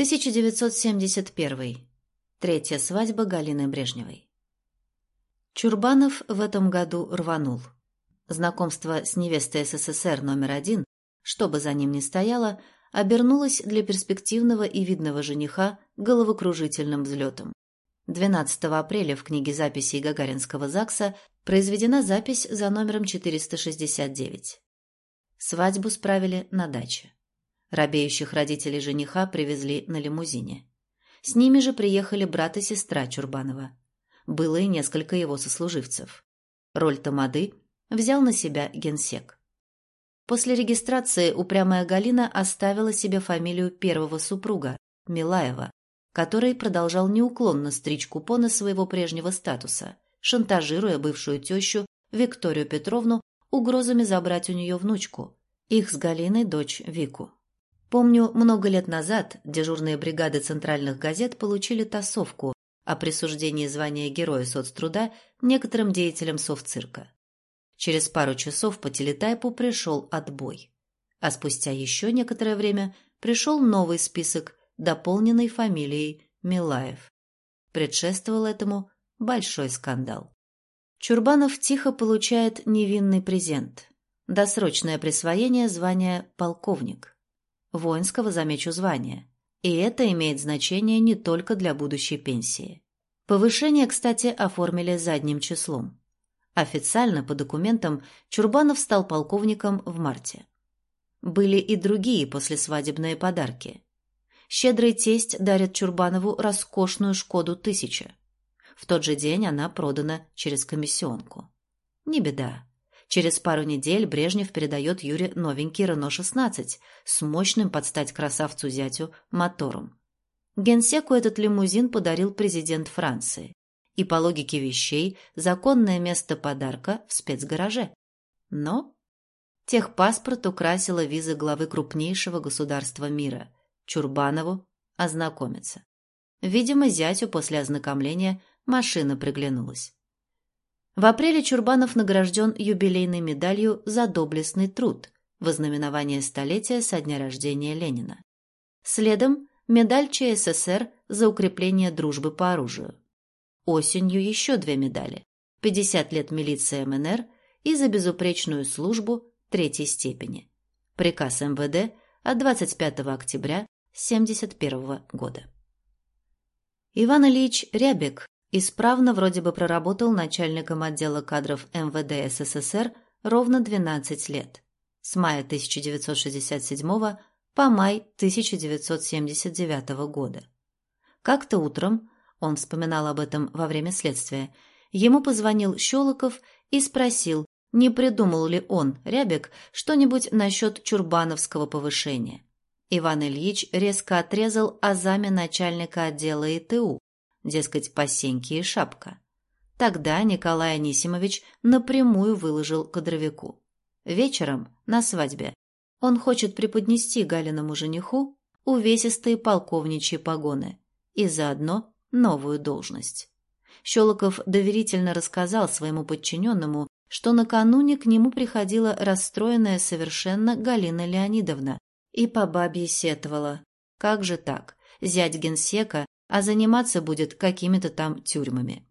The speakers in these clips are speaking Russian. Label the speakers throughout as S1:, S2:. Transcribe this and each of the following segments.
S1: 1971. Третья свадьба Галины Брежневой. Чурбанов в этом году рванул. Знакомство с невестой СССР номер один, что бы за ним ни стояло, обернулось для перспективного и видного жениха головокружительным взлетом. 12 апреля в книге записей Гагаринского ЗАГСа произведена запись за номером 469. Свадьбу справили на даче. Робеющих родителей жениха привезли на лимузине. С ними же приехали брат и сестра Чурбанова. Было и несколько его сослуживцев. Роль тамады взял на себя генсек. После регистрации упрямая Галина оставила себе фамилию первого супруга, Милаева, который продолжал неуклонно стричь купоны своего прежнего статуса, шантажируя бывшую тещу Викторию Петровну угрозами забрать у нее внучку, их с Галиной дочь Вику. Помню, много лет назад дежурные бригады центральных газет получили тасовку о присуждении звания Героя соцтруда некоторым деятелям совцирка. Через пару часов по телетайпу пришел отбой. А спустя еще некоторое время пришел новый список, дополненный фамилией Милаев. Предшествовал этому большой скандал. Чурбанов тихо получает невинный презент – досрочное присвоение звания полковник воинского, замечу, звания. И это имеет значение не только для будущей пенсии. Повышение, кстати, оформили задним числом. Официально, по документам, Чурбанов стал полковником в марте. Были и другие послесвадебные подарки. Щедрый тесть дарит Чурбанову роскошную «Шкоду тысяча». В тот же день она продана через комиссионку. Не беда. Через пару недель Брежнев передает Юре новенький Рено-16 с мощным под стать красавцу-зятю мотором. Генсеку этот лимузин подарил президент Франции. И по логике вещей законное место подарка в спецгараже. Но техпаспорт украсила виза главы крупнейшего государства мира – Чурбанову ознакомиться. Видимо, зятю после ознакомления машина приглянулась. В апреле Чурбанов награжден юбилейной медалью за доблестный труд в ознаменование столетия со дня рождения Ленина. Следом медаль ЧССР за укрепление дружбы по оружию. Осенью еще две медали. 50 лет милиции МНР и за безупречную службу третьей степени. Приказ МВД от 25 октября 1971 года. Иван Ильич Рябик Исправно вроде бы проработал начальником отдела кадров МВД СССР ровно 12 лет. С мая 1967 по май 1979 года. Как-то утром, он вспоминал об этом во время следствия, ему позвонил Щелоков и спросил, не придумал ли он, Рябик, что-нибудь насчет чурбановского повышения. Иван Ильич резко отрезал о заме начальника отдела ИТУ, дескать, посеньки и шапка. Тогда Николай Анисимович напрямую выложил кадровику. Вечером, на свадьбе, он хочет преподнести Галиному жениху увесистые полковничьи погоны и заодно новую должность. Щелоков доверительно рассказал своему подчиненному, что накануне к нему приходила расстроенная совершенно Галина Леонидовна и по бабье сетовала. Как же так? Зять генсека а заниматься будет какими-то там тюрьмами.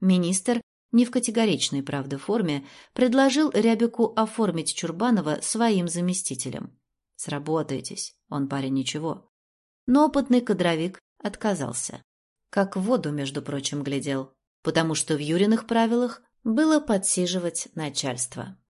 S1: Министр, не в категоричной, правда, форме, предложил Рябику оформить Чурбанова своим заместителем. Сработаетесь, он парень ничего. Но опытный кадровик отказался. Как в воду, между прочим, глядел, потому что в Юриных правилах было подсиживать начальство.